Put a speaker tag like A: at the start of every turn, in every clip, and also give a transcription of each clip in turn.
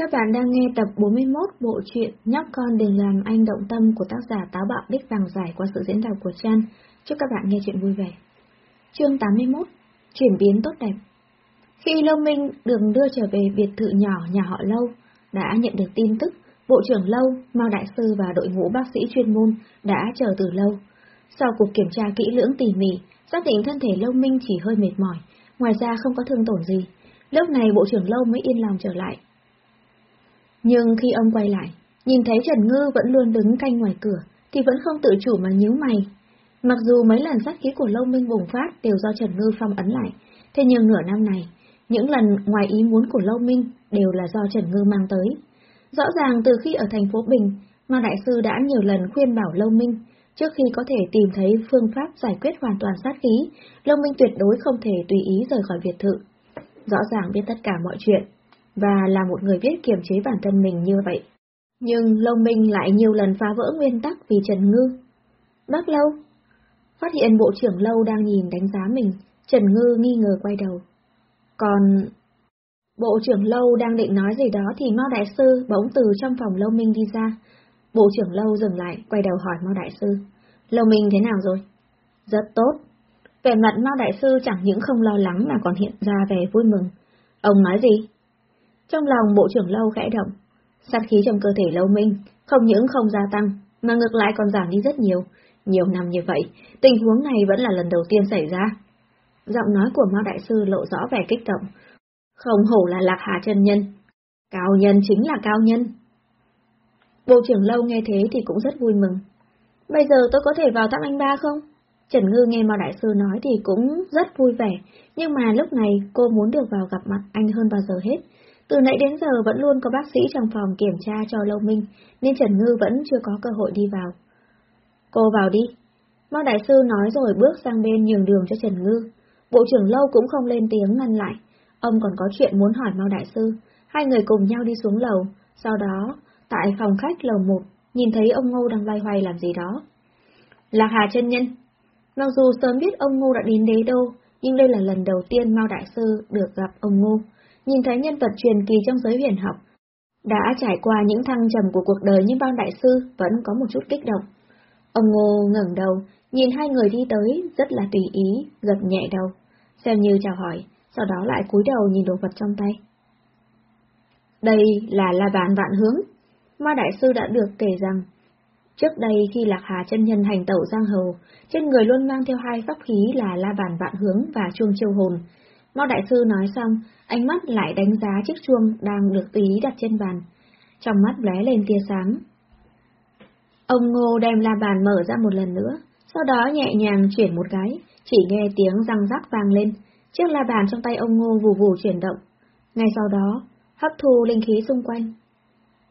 A: Các bạn đang nghe tập 41 bộ truyện Nhóc con đừng làm anh động tâm của tác giả Táo Bạo biết Vàng Giải qua sự diễn đọc của Chan. Chúc các bạn nghe chuyện vui vẻ. Chương 81 Chuyển biến tốt đẹp Khi Lâu Minh được đưa trở về biệt thự nhỏ nhà họ Lâu, đã nhận được tin tức Bộ trưởng Lâu, Mao Đại Sư và đội ngũ bác sĩ chuyên môn đã chờ từ lâu. Sau cuộc kiểm tra kỹ lưỡng tỉ mỉ, xác định thân thể Lâu Minh chỉ hơi mệt mỏi, ngoài ra không có thương tổn gì. Lúc này Bộ trưởng Lâu mới yên lòng trở lại, nhưng khi ông quay lại, nhìn thấy Trần Ngư vẫn luôn đứng canh ngoài cửa, thì vẫn không tự chủ mà nhíu mày. Mặc dù mấy lần sát khí của Lâu Minh bùng phát đều do Trần Ngư phong ấn lại, thế nhưng nửa năm này, những lần ngoài ý muốn của Lâu Minh đều là do Trần Ngư mang tới. Rõ ràng từ khi ở thành phố Bình, mà Đại sư đã nhiều lần khuyên bảo Lâu Minh, trước khi có thể tìm thấy phương pháp giải quyết hoàn toàn sát khí, Lâu Minh tuyệt đối không thể tùy ý rời khỏi biệt thự. Rõ ràng biết tất cả mọi chuyện, và là một người biết kiềm chế bản thân mình như vậy. Nhưng Lâu Minh lại nhiều lần phá vỡ nguyên tắc vì Trần Ngư. Bác Lâu Phát hiện bộ trưởng Lâu đang nhìn đánh giá mình, Trần Ngư nghi ngờ quay đầu. Còn... Bộ trưởng Lâu đang định nói gì đó thì Mao Đại Sư bỗng từ trong phòng Lâu Minh đi ra. Bộ trưởng Lâu dừng lại, quay đầu hỏi Mao Đại Sư. Lâu Minh thế nào rồi? Rất tốt. Vẻ mặt Mao Đại Sư chẳng những không lo lắng mà còn hiện ra vẻ vui mừng. Ông nói gì? Trong lòng bộ trưởng lâu khẽ động, sát khí trong cơ thể lâu minh không những không gia tăng, mà ngược lại còn giảm đi rất nhiều. Nhiều năm như vậy, tình huống này vẫn là lần đầu tiên xảy ra. Giọng nói của Mao Đại Sư lộ rõ vẻ kích động. Không hổ là lạc hà chân nhân. Cao nhân chính là cao nhân. Bộ trưởng lâu nghe thế thì cũng rất vui mừng. Bây giờ tôi có thể vào thăm anh ba không? Trần Ngư nghe Mao Đại Sư nói thì cũng rất vui vẻ, nhưng mà lúc này cô muốn được vào gặp mặt anh hơn bao giờ hết, từ nãy đến giờ vẫn luôn có bác sĩ trong phòng kiểm tra cho Lâu Minh, nên Trần Ngư vẫn chưa có cơ hội đi vào. Cô vào đi. Mao Đại Sư nói rồi bước sang bên nhường đường cho Trần Ngư. Bộ trưởng Lâu cũng không lên tiếng ngăn lại. Ông còn có chuyện muốn hỏi Mao Đại Sư. Hai người cùng nhau đi xuống lầu. Sau đó, tại phòng khách lầu một nhìn thấy ông Ngô đang loay hoay làm gì đó. là Hà chân nhân. Mặc dù sớm biết ông Ngô đã đến đế đâu nhưng đây là lần đầu tiên Mao Đại Sư được gặp ông Ngô nhìn thấy nhân vật truyền kỳ trong giới huyền học, đã trải qua những thăng trầm của cuộc đời như bao đại sư vẫn có một chút kích động. Ông Ngô ngẩng đầu, nhìn hai người đi tới, rất là tùy ý, gật nhẹ đầu, xem như chào hỏi, sau đó lại cúi đầu nhìn đồ vật trong tay. Đây là la bàn vạn hướng. Ma Đại Sư đã được kể rằng, trước đây khi Lạc Hà chân nhân hành tẩu giang hồ, trên người luôn mang theo hai pháp khí là la bàn vạn hướng và chuông chiêu hồn, Mao Đại Sư nói xong, ánh mắt lại đánh giá chiếc chuông đang được tùy đặt trên bàn. Trong mắt lóe lên tia sáng. Ông Ngô đem la bàn mở ra một lần nữa, sau đó nhẹ nhàng chuyển một cái, chỉ nghe tiếng răng rắc vang lên, chiếc la bàn trong tay ông Ngô vù vù chuyển động. Ngay sau đó, hấp thu linh khí xung quanh.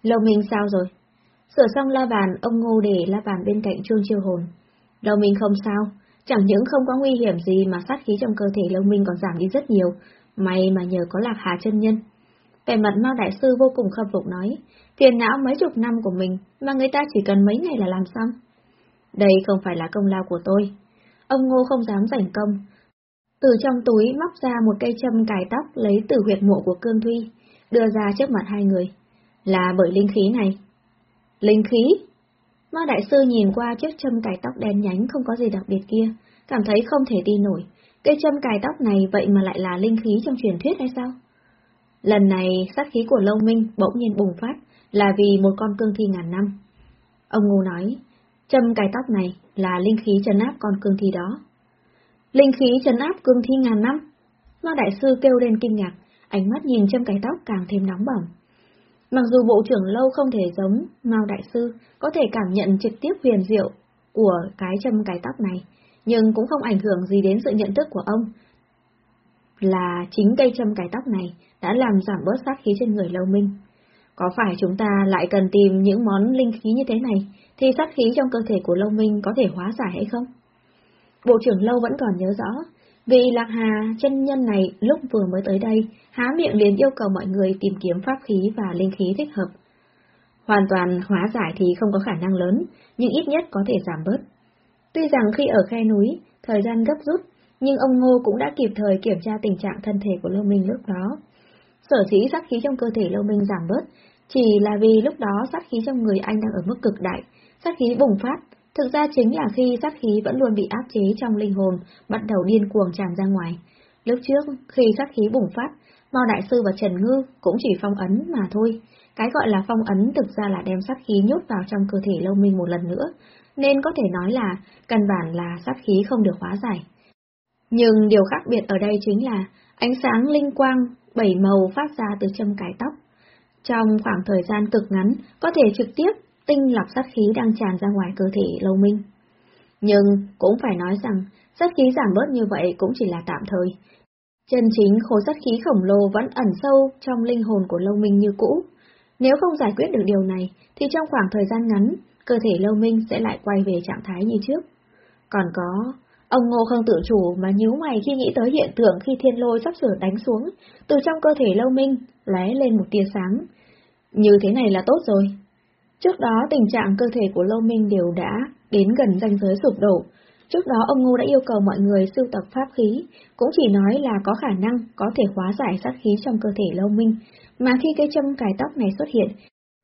A: Lâu Minh sao rồi? Sửa xong la bàn, ông Ngô để la bàn bên cạnh chuông chiêu hồn. Lâu Minh không sao, Chẳng những không có nguy hiểm gì mà sát khí trong cơ thể Lâu Minh còn giảm đi rất nhiều, may mà nhờ có lạc hà chân nhân. Vẻ mặt Mao Đại Sư vô cùng khâm phục nói, tiền não mấy chục năm của mình mà người ta chỉ cần mấy ngày là làm xong. Đây không phải là công lao của tôi. Ông Ngô không dám giành công. Từ trong túi móc ra một cây châm cài tóc lấy từ huyệt mộ của Cương Thuy, đưa ra trước mặt hai người. Là bởi linh khí này. Linh khí? Mao Đại Sư nhìn qua chiếc châm cài tóc đen nhánh không có gì đặc biệt kia, cảm thấy không thể tin nổi. Cây châm cài tóc này vậy mà lại là linh khí trong truyền thuyết hay sao? Lần này, sát khí của Lâu Minh bỗng nhiên bùng phát là vì một con cương thi ngàn năm. Ông Ngô nói, châm cài tóc này là linh khí trấn áp con cương thi đó. Linh khí trấn áp cương thi ngàn năm? Mao Đại Sư kêu lên kinh ngạc, ánh mắt nhìn châm cài tóc càng thêm nóng bỏng. Mặc dù bộ trưởng lâu không thể giống Mao Đại Sư, có thể cảm nhận trực tiếp huyền diệu của cái châm cái tóc này, nhưng cũng không ảnh hưởng gì đến sự nhận thức của ông. Là chính cây châm cái tóc này đã làm giảm bớt sát khí trên người lâu minh. Có phải chúng ta lại cần tìm những món linh khí như thế này, thì sát khí trong cơ thể của lâu minh có thể hóa giải hay không? Bộ trưởng lâu vẫn còn nhớ rõ, vì Lạc Hà chân nhân này lúc vừa mới tới đây, há miệng liền yêu cầu mọi người tìm kiếm pháp khí và linh khí thích hợp. Hoàn toàn hóa giải thì không có khả năng lớn, nhưng ít nhất có thể giảm bớt. Tuy rằng khi ở khe núi, thời gian gấp rút, nhưng ông Ngô cũng đã kịp thời kiểm tra tình trạng thân thể của Lâu Minh lúc đó. Sở dĩ sát khí trong cơ thể Lâu Minh giảm bớt, chỉ là vì lúc đó sát khí trong người anh đang ở mức cực đại, sát khí bùng phát, thực ra chính là khi sát khí vẫn luôn bị áp chế trong linh hồn, bắt đầu điên cuồng tràn ra ngoài. Lúc trước, khi sát khí bùng phát, Mao Đại Sư và Trần Ngư cũng chỉ phong ấn mà thôi. Cái gọi là phong ấn thực ra là đem sát khí nhốt vào trong cơ thể Lâu Minh một lần nữa, nên có thể nói là căn bản là sát khí không được hóa giải. Nhưng điều khác biệt ở đây chính là ánh sáng linh quang bảy màu phát ra từ châm cái tóc. Trong khoảng thời gian cực ngắn, có thể trực tiếp tinh lọc sát khí đang tràn ra ngoài cơ thể Lâu Minh. Nhưng cũng phải nói rằng, sát khí giảm bớt như vậy cũng chỉ là tạm thời. Chân chính khối sát khí khổng lồ vẫn ẩn sâu trong linh hồn của Lâu Minh như cũ. Nếu không giải quyết được điều này, thì trong khoảng thời gian ngắn, cơ thể Lâu Minh sẽ lại quay về trạng thái như trước. Còn có, ông Ngô không tự chủ mà nhíu mày khi nghĩ tới hiện tượng khi thiên lôi sắp sửa đánh xuống, từ trong cơ thể Lâu Minh lóe lên một tia sáng. Như thế này là tốt rồi. Trước đó tình trạng cơ thể của Lâu Minh đều đã đến gần ranh giới sụp đổ. Trước đó ông Ngô đã yêu cầu mọi người sưu tập pháp khí, cũng chỉ nói là có khả năng có thể hóa giải sát khí trong cơ thể Lâu Minh, mà khi cái châm cài tóc này xuất hiện,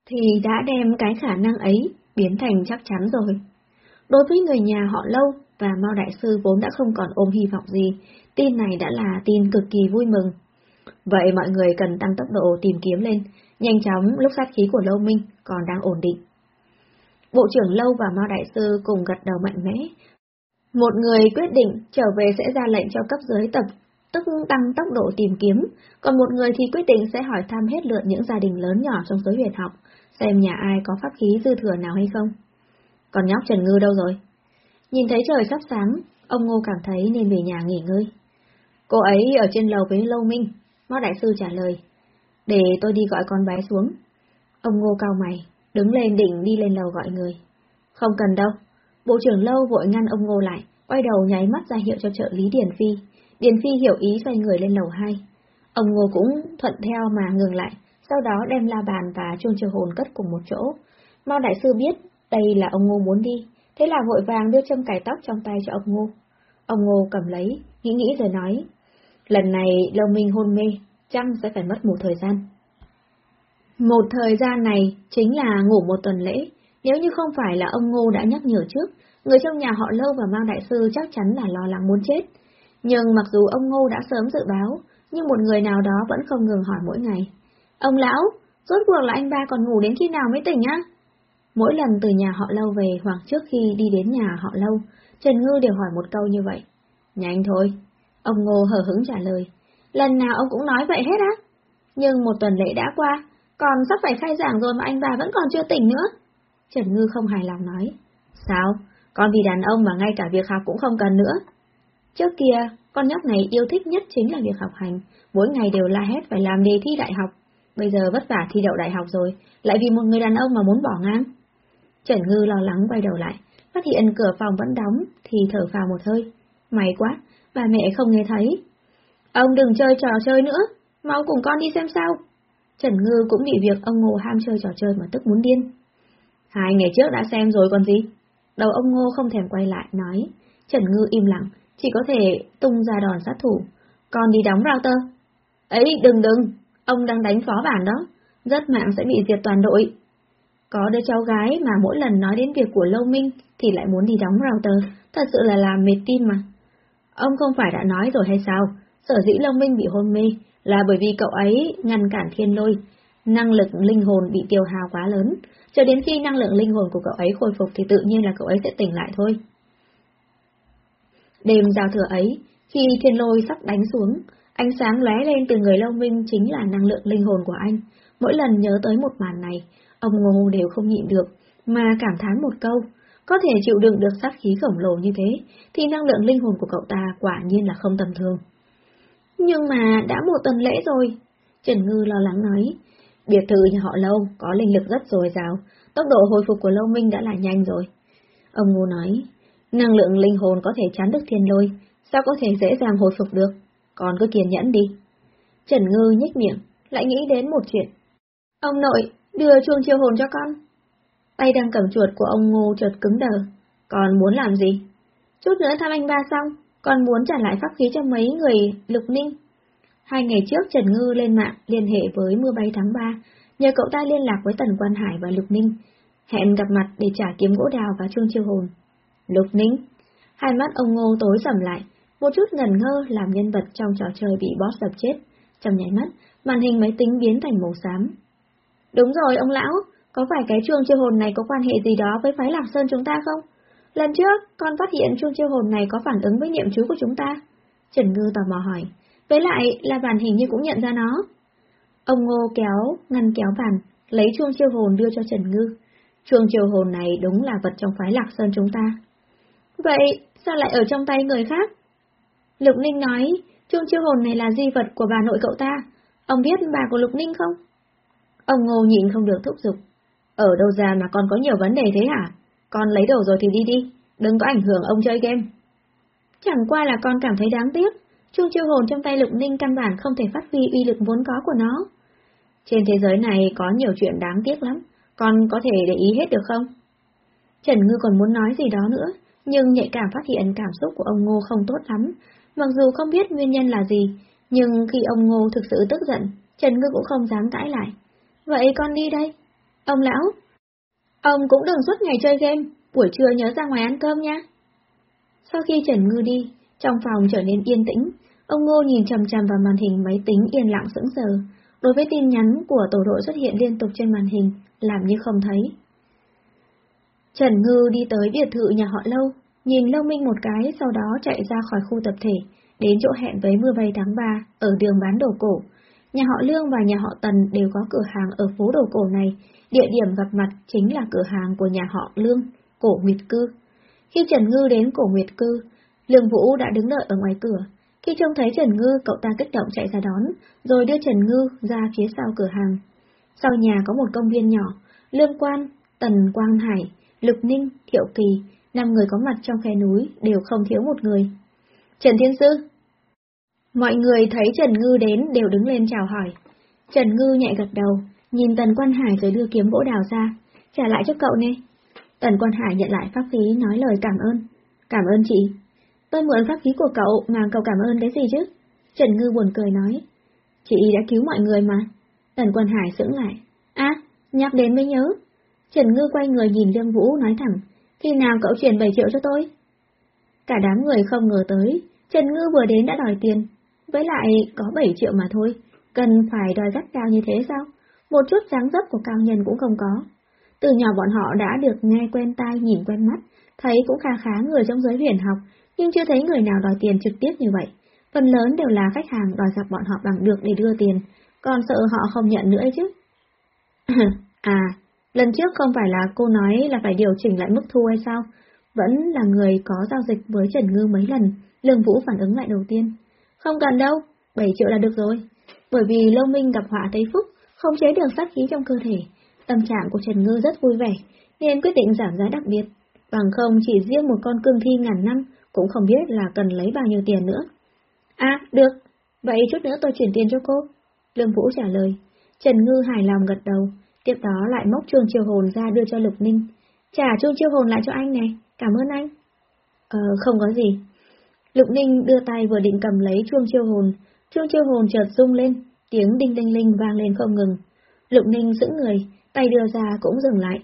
A: thì đã đem cái khả năng ấy biến thành chắc chắn rồi. Đối với người nhà họ Lâu và Mao Đại Sư vốn đã không còn ôm hy vọng gì, tin này đã là tin cực kỳ vui mừng. Vậy mọi người cần tăng tốc độ tìm kiếm lên, nhanh chóng lúc sát khí của Lâu Minh còn đang ổn định. Bộ trưởng Lâu và Mao Đại Sư cùng gật đầu mạnh mẽ. Một người quyết định trở về sẽ ra lệnh cho cấp dưới tập, tức tăng tốc độ tìm kiếm, còn một người thì quyết định sẽ hỏi thăm hết lượt những gia đình lớn nhỏ trong giới huyền học, xem nhà ai có pháp khí dư thừa nào hay không. Còn nhóc Trần Ngư đâu rồi? Nhìn thấy trời sắp sáng, ông Ngô cảm thấy nên về nhà nghỉ ngơi. Cô ấy ở trên lầu với Lâu Minh, Mao Đại Sư trả lời. Để tôi đi gọi con bé xuống. Ông Ngô cao mày, đứng lên định đi lên lầu gọi người. Không cần đâu. Bộ trưởng Lâu vội ngăn ông Ngô lại, quay đầu nháy mắt ra hiệu cho trợ lý Điền Phi. Điền Phi hiểu ý xoay người lên lầu 2. Ông Ngô cũng thuận theo mà ngừng lại, sau đó đem la bàn và chuông chiều hồn cất cùng một chỗ. Mao Đại Sư biết đây là ông Ngô muốn đi, thế là vội vàng đưa châm cài tóc trong tay cho ông Ngô. Ông Ngô cầm lấy, nghĩ nghĩ rồi nói, lần này Lâu Minh hôn mê, chăng sẽ phải mất một thời gian. Một thời gian này chính là ngủ một tuần lễ, nếu như không phải là ông Ngô đã nhắc nhở trước, người trong nhà họ Lâu và mang Đại Sư chắc chắn là lo lắng muốn chết. Nhưng mặc dù ông Ngô đã sớm dự báo, nhưng một người nào đó vẫn không ngừng hỏi mỗi ngày. Ông lão, rốt cuộc là anh ba còn ngủ đến khi nào mới tỉnh á? Mỗi lần từ nhà họ Lâu về hoặc trước khi đi đến nhà họ Lâu, Trần Ngư đều hỏi một câu như vậy. Nhanh thôi. Ông Ngô hờ hứng trả lời. Lần nào ông cũng nói vậy hết á? Nhưng một tuần lễ đã qua, còn sắp phải khai giảng rồi mà anh bà vẫn còn chưa tỉnh nữa. Trần Ngư không hài lòng nói. Sao? Con vì đàn ông mà ngay cả việc học cũng không cần nữa. Trước kia, con nhóc này yêu thích nhất chính là việc học hành, mỗi ngày đều la hét phải làm đề thi đại học. Bây giờ vất vả thi đậu đại học rồi, lại vì một người đàn ông mà muốn bỏ ngang. Trần Ngư lo lắng quay đầu lại, phát hiện cửa phòng vẫn đóng, thì thở phào một hơi. May quá, bà mẹ không nghe thấy. Ông đừng chơi trò chơi nữa, mau cùng con đi xem sao. Trần Ngư cũng bị việc ông Ngô ham chơi trò chơi mà tức muốn điên. Hai ngày trước đã xem rồi còn gì? Đầu ông Ngô không thèm quay lại, nói. Trần Ngư im lặng, chỉ có thể tung ra đòn sát thủ. Con đi đóng router. Ấy, đừng đừng, ông đang đánh phó bản đó. Rất mạng sẽ bị diệt toàn đội. Có đứa cháu gái mà mỗi lần nói đến việc của Lâu Minh thì lại muốn đi đóng router, thật sự là làm mệt tim mà. Ông không phải đã nói rồi hay sao? Sở dĩ Long Minh bị hôn mê là bởi vì cậu ấy ngăn cản thiên lôi, năng lực linh hồn bị tiêu hao quá lớn, cho đến khi năng lượng linh hồn của cậu ấy khôi phục thì tự nhiên là cậu ấy sẽ tỉnh lại thôi. Đêm giao thừa ấy, khi thiên lôi sắp đánh xuống, ánh sáng lóe lên từ người Long Minh chính là năng lượng linh hồn của anh. Mỗi lần nhớ tới một màn này, ông Ngô đều không nhịn được, mà cảm thán một câu, có thể chịu đựng được sát khí khổng lồ như thế, thì năng lượng linh hồn của cậu ta quả nhiên là không tầm thường. Nhưng mà đã một tuần lễ rồi, Trần Ngư lo lắng nói, biệt thự nhà họ Lâu có linh lực rất dồi dào, tốc độ hồi phục của Lâu Minh đã là nhanh rồi. Ông Ngô nói, năng lượng linh hồn có thể chán được thiên lôi, sao có thể dễ dàng hồi phục được, còn cứ kiên nhẫn đi. Trần Ngư nhếch miệng, lại nghĩ đến một chuyện. Ông nội, đưa chuông chiêu hồn cho con. Tay đang cầm chuột của ông Ngô chợt cứng đờ. Còn muốn làm gì? Chút nữa thăm anh ba xong, còn muốn trả lại pháp khí cho mấy người lục ninh. Hai ngày trước Trần Ngư lên mạng liên hệ với mưa bay tháng 3, nhờ cậu ta liên lạc với Tần Quan Hải và Lục Ninh, hẹn gặp mặt để trả kiếm gỗ đào và trương chiêu hồn. Lục Ninh, hai mắt ông Ngô tối sầm lại, một chút ngần ngơ làm nhân vật trong trò chơi bị boss đập chết. Trong nháy mắt, màn hình máy tính biến thành màu xám. Đúng rồi ông lão, có phải cái chuông chiêu hồn này có quan hệ gì đó với phái Lạc Sơn chúng ta không? Lần trước, con phát hiện chuông chiêu hồn này có phản ứng với niệm chú của chúng ta. Trần Ngư tò mò hỏi. Với lại là bản hình như cũng nhận ra nó. Ông Ngô kéo, ngăn kéo bàn, lấy chuông chiêu hồn đưa cho Trần Ngư. Chuông chiêu hồn này đúng là vật trong phái Lạc Sơn chúng ta. Vậy, sao lại ở trong tay người khác? Lục Ninh nói, chuông chiêu hồn này là di vật của bà nội cậu ta. Ông biết bà của Lục Ninh không? Ông Ngô nhịn không được thúc giục. Ở đâu ra mà con có nhiều vấn đề thế hả? Con lấy đồ rồi thì đi đi, đừng có ảnh hưởng ông chơi game. Chẳng qua là con cảm thấy đáng tiếc, chuông chiêu hồn trong tay Lục Ninh căn bản không thể phát huy uy lực vốn có của nó. Trên thế giới này có nhiều chuyện đáng tiếc lắm, con có thể để ý hết được không? Trần Ngư còn muốn nói gì đó nữa, nhưng nhạy cảm phát hiện cảm xúc của ông Ngô không tốt lắm, mặc dù không biết nguyên nhân là gì, nhưng khi ông Ngô thực sự tức giận, Trần Ngư cũng không dám cãi lại. Vậy con đi đây. Ông lão, ông cũng đừng suốt ngày chơi game, buổi trưa nhớ ra ngoài ăn cơm nha. Sau khi Trần Ngư đi, trong phòng trở nên yên tĩnh, ông Ngô nhìn chầm chầm vào màn hình máy tính yên lặng sững sờ. Đối với tin nhắn của tổ đội xuất hiện liên tục trên màn hình, làm như không thấy. Trần Ngư đi tới biệt thự nhà họ Lâu, nhìn Lâu Minh một cái, sau đó chạy ra khỏi khu tập thể, đến chỗ hẹn với mưa vây tháng 3, ở đường bán đồ cổ. Nhà họ Lương và nhà họ Tần đều có cửa hàng ở phố đồ cổ này, địa điểm gặp mặt chính là cửa hàng của nhà họ Lương, cổ Nguyệt Cư. Khi Trần Ngư đến cổ Nguyệt Cư, Lương Vũ đã đứng đợi ở ngoài cửa. Khi trông thấy Trần Ngư, cậu ta kích động chạy ra đón, rồi đưa Trần Ngư ra phía sau cửa hàng. Sau nhà có một công viên nhỏ, Lương Quan, Tần Quang Hải, Lục Ninh, Thiệu Kỳ, năm người có mặt trong khe núi đều không thiếu một người. Trần Thiên Sư Mọi người thấy Trần Ngư đến đều đứng lên chào hỏi. Trần Ngư nhẹ gật đầu, nhìn Tần Quan Hải rồi đưa kiếm gỗ đào ra, trả lại cho cậu nè. Tần Quan Hải nhận lại pháp khí nói lời cảm ơn. Cảm ơn chị. Tôi mượn pháp khí của cậu mà cậu cảm ơn cái gì chứ? Trần Ngư buồn cười nói. Chị đã cứu mọi người mà. Tần Quan Hải sững lại. À, nhắc đến mới nhớ. Trần Ngư quay người nhìn Lương Vũ nói thẳng. Khi nào cậu chuyển 7 triệu cho tôi? Cả đám người không ngờ tới. Trần Ngư vừa đến đã đòi tiền. Với lại có 7 triệu mà thôi. Cần phải đòi gắt cao như thế sao? Một chút dáng dấp của cao nhân cũng không có. Từ nhỏ bọn họ đã được nghe quen tai nhìn quen mắt, thấy cũng khá khá người trong giới huyền học, nhưng chưa thấy người nào đòi tiền trực tiếp như vậy. Phần lớn đều là khách hàng đòi gặp bọn họ bằng được để đưa tiền, còn sợ họ không nhận nữa chứ. à, lần trước không phải là cô nói là phải điều chỉnh lại mức thu hay sao? Vẫn là người có giao dịch với Trần Ngư mấy lần, Lương Vũ phản ứng lại đầu tiên. Không cần đâu, 7 triệu là được rồi. Bởi vì Lâu Minh gặp họa Tây phúc, không chế được sát khí trong cơ thể, Tâm trạng của Trần Ngư rất vui vẻ, nên quyết định giảm giá đặc biệt, bằng không chỉ riêng một con cương thi ngàn năm cũng không biết là cần lấy bao nhiêu tiền nữa. À, được, vậy chút nữa tôi chuyển tiền cho cô. Lương Vũ trả lời. Trần Ngư hài lòng gật đầu, tiếp đó lại móc chuông chiêu hồn ra đưa cho Lục Ninh. Trả chuông chiêu hồn lại cho anh này, cảm ơn anh. Ờ, không có gì. Lục Ninh đưa tay vừa định cầm lấy chuông chiêu hồn, chuông chiêu hồn chợt rung lên, tiếng đinh đinh linh vang lên không ngừng. Lục Ninh giữ người, tay đưa ra cũng dừng lại.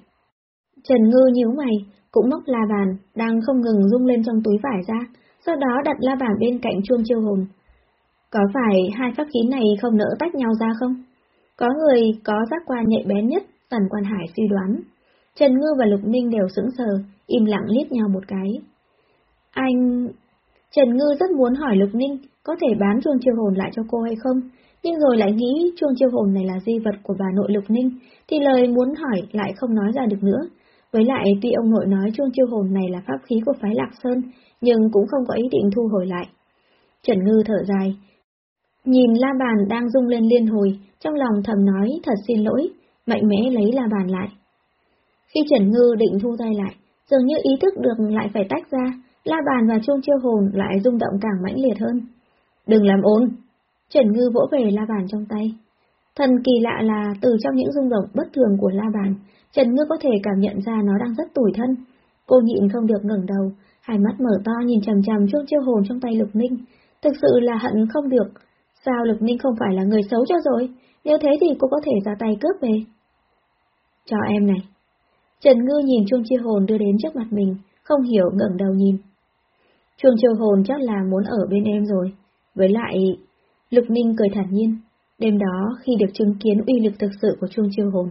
A: Trần Ngư nhíu mày, cũng móc la bàn, đang không ngừng rung lên trong túi vải ra, sau đó đặt la bàn bên cạnh chuông chiêu hồn. Có phải hai pháp khí này không nỡ tách nhau ra không? Có người có giác quan nhạy bén nhất, Tần Quan Hải suy đoán. Trần Ngư và Lục Ninh đều sững sờ, im lặng liếc nhau một cái. Anh... Trần Ngư rất muốn hỏi Lục Ninh có thể bán chuông chiêu hồn lại cho cô hay không, nhưng rồi lại nghĩ chuông chiêu hồn này là di vật của bà nội Lục Ninh, thì lời muốn hỏi lại không nói ra được nữa. Với lại tuy ông nội nói chuông chiêu hồn này là pháp khí của phái Lạc Sơn, nhưng cũng không có ý định thu hồi lại. Trần Ngư thở dài. Nhìn la bàn đang rung lên liên hồi, trong lòng thầm nói thật xin lỗi, mạnh mẽ lấy la bàn lại. Khi Trần Ngư định thu tay lại, dường như ý thức được lại phải tách ra, la bàn và chuông chiêu hồn lại rung động càng mãnh liệt hơn. Đừng làm ồn! Trần Ngư vỗ về la bàn trong tay. Thần kỳ lạ là từ trong những rung động bất thường của la bàn, Trần Ngư có thể cảm nhận ra nó đang rất tủi thân. Cô nhịn không được ngẩng đầu, hai mắt mở to nhìn chằm chằm chuông chiêu hồn trong tay Lục Ninh. Thực sự là hận không được, Sao Lục Ninh không phải là người xấu cho rồi? Nếu thế thì cô có thể ra tay cướp về. Cho em này. Trần Ngư nhìn chuông chiêu hồn đưa đến trước mặt mình, không hiểu ngẩng đầu nhìn. Trường chiêu hồn chắc là muốn ở bên em rồi. Với lại, Lục Ninh cười thản nhiên. Đêm đó, khi được chứng kiến uy lực thực sự của chuông chiêu hồn,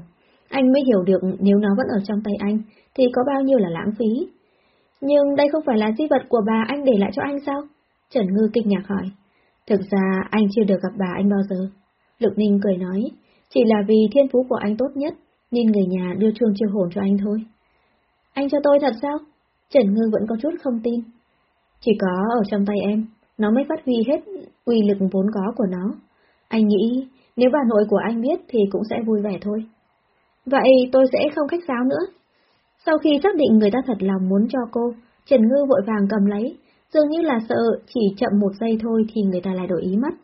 A: anh mới hiểu được nếu nó vẫn ở trong tay anh, thì có bao nhiêu là lãng phí. Nhưng đây không phải là di vật của bà anh để lại cho anh sao? Trần Ngư kinh ngạc hỏi. Thực ra anh chưa được gặp bà anh bao giờ. Lục Ninh cười nói, chỉ là vì thiên phú của anh tốt nhất, nên người nhà đưa chuông chiêu hồn cho anh thôi. Anh cho tôi thật sao? Trần Ngư vẫn có chút không tin. Chỉ có ở trong tay em, nó mới phát huy hết uy lực vốn có của nó. Anh nghĩ, nếu bà nội của anh biết thì cũng sẽ vui vẻ thôi. Vậy tôi sẽ không khách sáo nữa. Sau khi xác định người ta thật lòng muốn cho cô, Trần Ngư vội vàng cầm lấy, dường như là sợ chỉ chậm một giây thôi thì người ta lại đổi ý mất.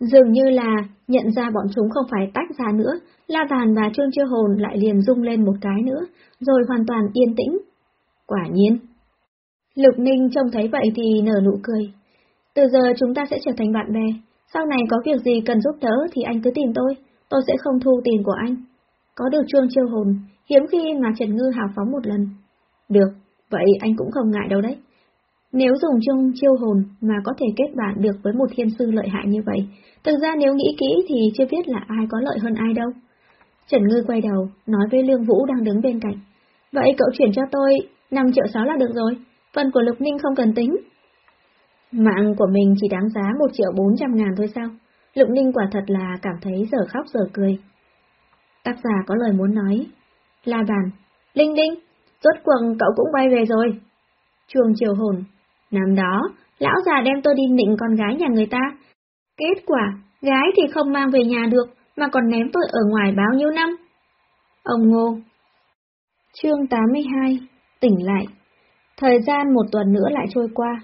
A: Dường như là nhận ra bọn chúng không phải tách ra nữa, La Bàn và Trương Chưa Hồn lại liền rung lên một cái nữa, rồi hoàn toàn yên tĩnh. Quả nhiên. Lục Ninh trông thấy vậy thì nở nụ cười. Từ giờ chúng ta sẽ trở thành bạn bè, sau này có việc gì cần giúp đỡ thì anh cứ tìm tôi, tôi sẽ không thu tiền của anh. Có được Trương Chiêu Hồn, hiếm khi mà Trần Ngư hào phóng một lần. Được, vậy anh cũng không ngại đâu đấy. Nếu dùng chung chiêu hồn mà có thể kết bạn được với một thiên sư lợi hại như vậy, thực ra nếu nghĩ kỹ thì chưa biết là ai có lợi hơn ai đâu. Trần Ngư quay đầu, nói với Lương Vũ đang đứng bên cạnh. Vậy cậu chuyển cho tôi 5 triệu 6 là được rồi, phần của Lục Ninh không cần tính. Mạng của mình chỉ đáng giá 1 triệu 400 ngàn thôi sao? Lục Ninh quả thật là cảm thấy giờ khóc giờ cười. Tác giả có lời muốn nói. La bàn. Linh Linh, rốt cuộc cậu cũng quay về rồi. Chuồng chiều hồn. Năm đó, lão già đem tôi đi nịnh con gái nhà người ta. Kết quả, gái thì không mang về nhà được, mà còn ném tôi ở ngoài bao nhiêu năm. Ông Ngô Chương 82 Tỉnh lại Thời gian một tuần nữa lại trôi qua.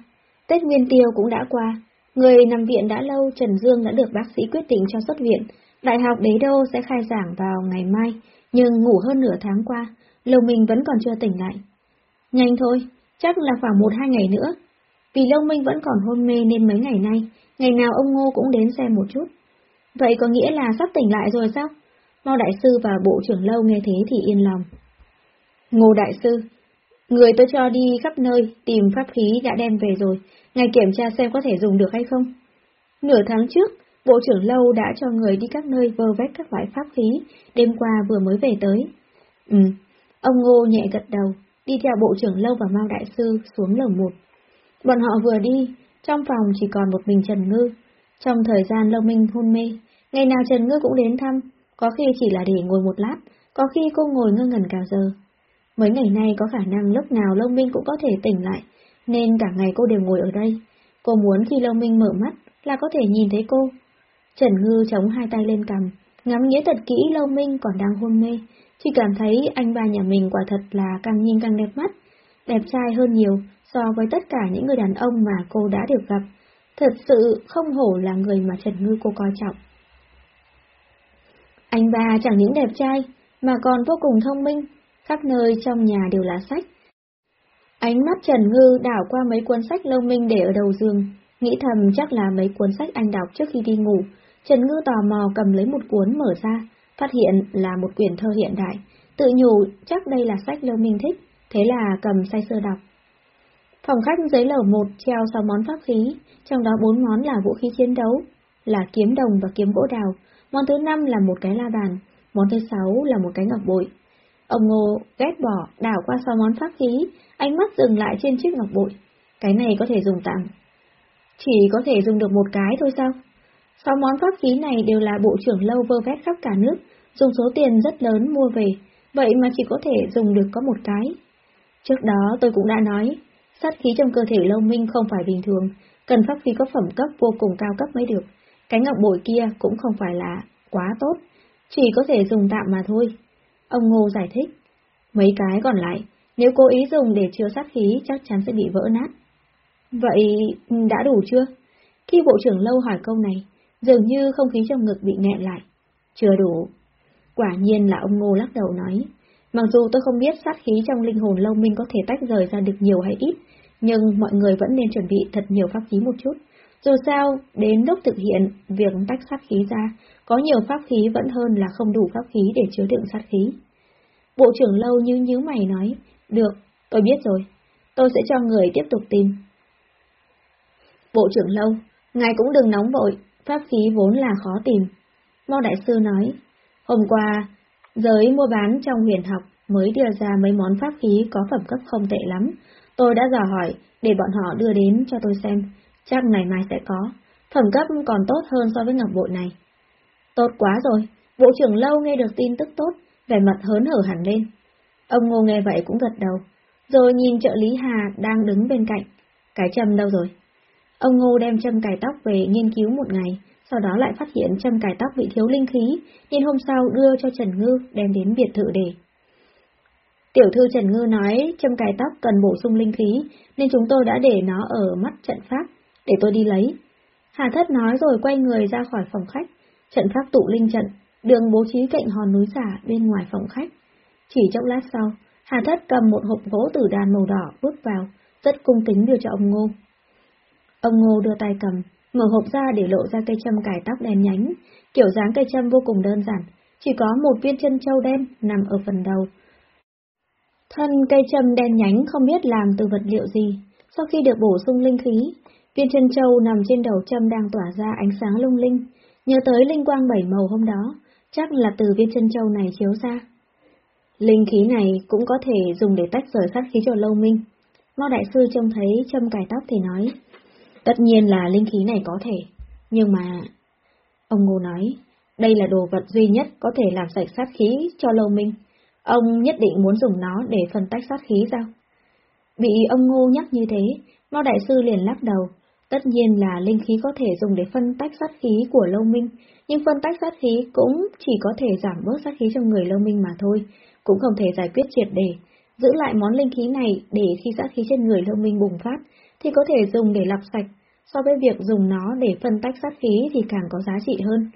A: Tết Nguyên Tiêu cũng đã qua. Người nằm viện đã lâu, Trần Dương đã được bác sĩ quyết định cho xuất viện. Đại học Đế Đô sẽ khai giảng vào ngày mai, nhưng ngủ hơn nửa tháng qua, Lâu Minh vẫn còn chưa tỉnh lại. Nhanh thôi, chắc là khoảng một hai ngày nữa. Vì Lâu Minh vẫn còn hôn mê nên mấy ngày nay, ngày nào ông Ngô cũng đến xem một chút. Vậy có nghĩa là sắp tỉnh lại rồi sao? Mau Đại Sư và Bộ trưởng Lâu nghe thế thì yên lòng. Ngô Đại Sư, người tôi cho đi khắp nơi tìm pháp khí đã đem về rồi, ngài kiểm tra xem có thể dùng được hay không. Nửa tháng trước, Bộ trưởng Lâu đã cho người đi các nơi vơ vét các loại pháp khí, đêm qua vừa mới về tới. Ừ, ông Ngô nhẹ gật đầu, đi theo Bộ trưởng Lâu và Mao Đại Sư xuống lầu một. Bọn họ vừa đi, trong phòng chỉ còn một mình Trần Ngư. Trong thời gian Lâu Minh hôn mê, ngày nào Trần Ngư cũng đến thăm, có khi chỉ là để ngồi một lát, có khi cô ngồi ngơ ngẩn cả giờ. Mấy ngày nay có khả năng lúc nào Lâu Minh cũng có thể tỉnh lại, nên cả ngày cô đều ngồi ở đây. Cô muốn khi Lâu Minh mở mắt là có thể nhìn thấy cô, Trần Ngư chống hai tay lên cầm, ngắm nghĩa thật kỹ Lâu Minh còn đang hôn mê, chỉ cảm thấy anh ba nhà mình quả thật là càng nhìn càng đẹp mắt, đẹp trai hơn nhiều so với tất cả những người đàn ông mà cô đã được gặp. Thật sự không hổ là người mà Trần Ngư cô coi trọng. Anh ba chẳng những đẹp trai, mà còn vô cùng thông minh, khắp nơi trong nhà đều là sách. Ánh mắt Trần Ngư đảo qua mấy cuốn sách Lâu Minh để ở đầu giường, nghĩ thầm chắc là mấy cuốn sách anh đọc trước khi đi ngủ, Trần Ngư tò mò cầm lấy một cuốn mở ra, phát hiện là một quyển thơ hiện đại, tự nhủ chắc đây là sách Lâu Minh thích, thế là cầm say sơ đọc. Phòng khách dưới lầu một treo sáu món pháp khí, trong đó bốn món là vũ khí chiến đấu, là kiếm đồng và kiếm gỗ đào, món thứ năm là một cái la bàn, món thứ sáu là một cái ngọc bội. Ông Ngô ghét bỏ, đảo qua sau món pháp khí, ánh mắt dừng lại trên chiếc ngọc bội. Cái này có thể dùng tạm. Chỉ có thể dùng được một cái thôi sao? Sáu món pháp khí này đều là bộ trưởng lâu vơ vét khắp cả nước, dùng số tiền rất lớn mua về, vậy mà chỉ có thể dùng được có một cái. Trước đó tôi cũng đã nói, sát khí trong cơ thể lâu minh không phải bình thường, cần pháp khí có phẩm cấp vô cùng cao cấp mới được. Cái ngọc bội kia cũng không phải là quá tốt, chỉ có thể dùng tạm mà thôi. Ông Ngô giải thích, mấy cái còn lại, nếu cố ý dùng để chứa sát khí chắc chắn sẽ bị vỡ nát. Vậy đã đủ chưa? Khi bộ trưởng lâu hỏi câu này, dường như không khí trong ngực bị nghẹn lại. Chưa đủ. Quả nhiên là ông Ngô lắc đầu nói. Mặc dù tôi không biết sát khí trong linh hồn lâu minh có thể tách rời ra được nhiều hay ít, nhưng mọi người vẫn nên chuẩn bị thật nhiều pháp khí một chút. Dù sao, đến lúc thực hiện việc tách sát khí ra, có nhiều pháp khí vẫn hơn là không đủ pháp khí để chứa đựng sát khí. Bộ trưởng lâu như nhíu mày nói, được, tôi biết rồi, tôi sẽ cho người tiếp tục tìm. Bộ trưởng lâu, ngài cũng đừng nóng vội, pháp khí vốn là khó tìm. mau Đại Sư nói, hôm qua, giới mua bán trong huyền học mới đưa ra mấy món pháp khí có phẩm cấp không tệ lắm. Tôi đã dò hỏi để bọn họ đưa đến cho tôi xem, chắc ngày mai sẽ có. Phẩm cấp còn tốt hơn so với ngọc bội này. Tốt quá rồi, bộ trưởng lâu nghe được tin tức tốt, vẻ mặt hớn hở hẳn lên. Ông Ngô nghe vậy cũng gật đầu, rồi nhìn trợ lý Hà đang đứng bên cạnh. Cái châm đâu rồi? Ông Ngô đem châm cài tóc về nghiên cứu một ngày, sau đó lại phát hiện châm cài tóc bị thiếu linh khí, nên hôm sau đưa cho Trần Ngư đem đến biệt thự để. Tiểu thư Trần Ngư nói châm cài tóc cần bổ sung linh khí, nên chúng tôi đã để nó ở mắt trận pháp, để tôi đi lấy. Hà Thất nói rồi quay người ra khỏi phòng khách, trận pháp tụ linh trận, đường bố trí cạnh hòn núi giả bên ngoài phòng khách. Chỉ trong lát sau, Hà Thất cầm một hộp gỗ tử đàn màu đỏ bước vào, rất cung kính đưa cho ông Ngô. Ông Ngô đưa tay cầm, mở hộp ra để lộ ra cây châm cài tóc đen nhánh, kiểu dáng cây châm vô cùng đơn giản, chỉ có một viên chân châu đen nằm ở phần đầu. Thân cây châm đen nhánh không biết làm từ vật liệu gì, sau khi được bổ sung linh khí, viên chân châu nằm trên đầu châm đang tỏa ra ánh sáng lung linh, nhớ tới linh quang bảy màu hôm đó, chắc là từ viên chân châu này chiếu ra. Linh khí này cũng có thể dùng để tách rời sát khí cho lâu minh. Ngao Đại Sư trông thấy châm cài tóc thì nói, Tất nhiên là linh khí này có thể, nhưng mà... Ông Ngô nói, đây là đồ vật duy nhất có thể làm sạch sát khí cho Lâu Minh. Ông nhất định muốn dùng nó để phân tách sát khí sao? Bị ông Ngô nhắc như thế, Mao Đại Sư liền lắc đầu. Tất nhiên là linh khí có thể dùng để phân tách sát khí của Lâu Minh, nhưng phân tách sát khí cũng chỉ có thể giảm bớt sát khí trong người Lâu Minh mà thôi, cũng không thể giải quyết triệt để. Giữ lại món linh khí này để khi sát khí trên người Lâu Minh bùng phát, thì có thể dùng để lọc sạch, so với việc dùng nó để phân tách sát khí thì càng có giá trị hơn.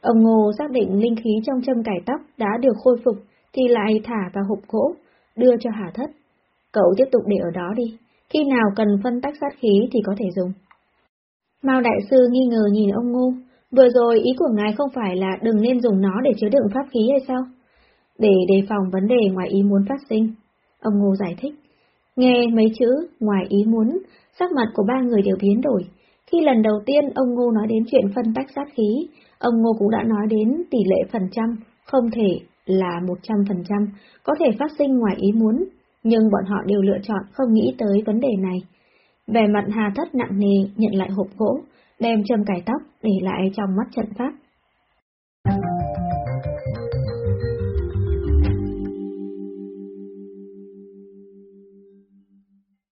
A: Ông Ngô xác định linh khí trong châm cải tóc đã được khôi phục thì lại thả vào hộp gỗ, đưa cho Hà Thất. Cậu tiếp tục để ở đó đi, khi nào cần phân tách sát khí thì có thể dùng. Mao Đại Sư nghi ngờ nhìn ông Ngô, vừa rồi ý của ngài không phải là đừng nên dùng nó để chứa đựng pháp khí hay sao? Để đề phòng vấn đề ngoài ý muốn phát sinh. Ông Ngô giải thích. Nghe mấy chữ ngoài ý muốn, sắc mặt của ba người đều biến đổi. Khi lần đầu tiên ông Ngô nói đến chuyện phân tách sát khí, ông Ngô cũng đã nói đến tỷ lệ phần trăm, không thể là 100%, có thể phát sinh ngoài ý muốn, nhưng bọn họ đều lựa chọn không nghĩ tới vấn đề này. Về mặt hà thất nặng nề nhận lại hộp gỗ, đem châm cài tóc để lại trong mắt trận pháp. Thank you.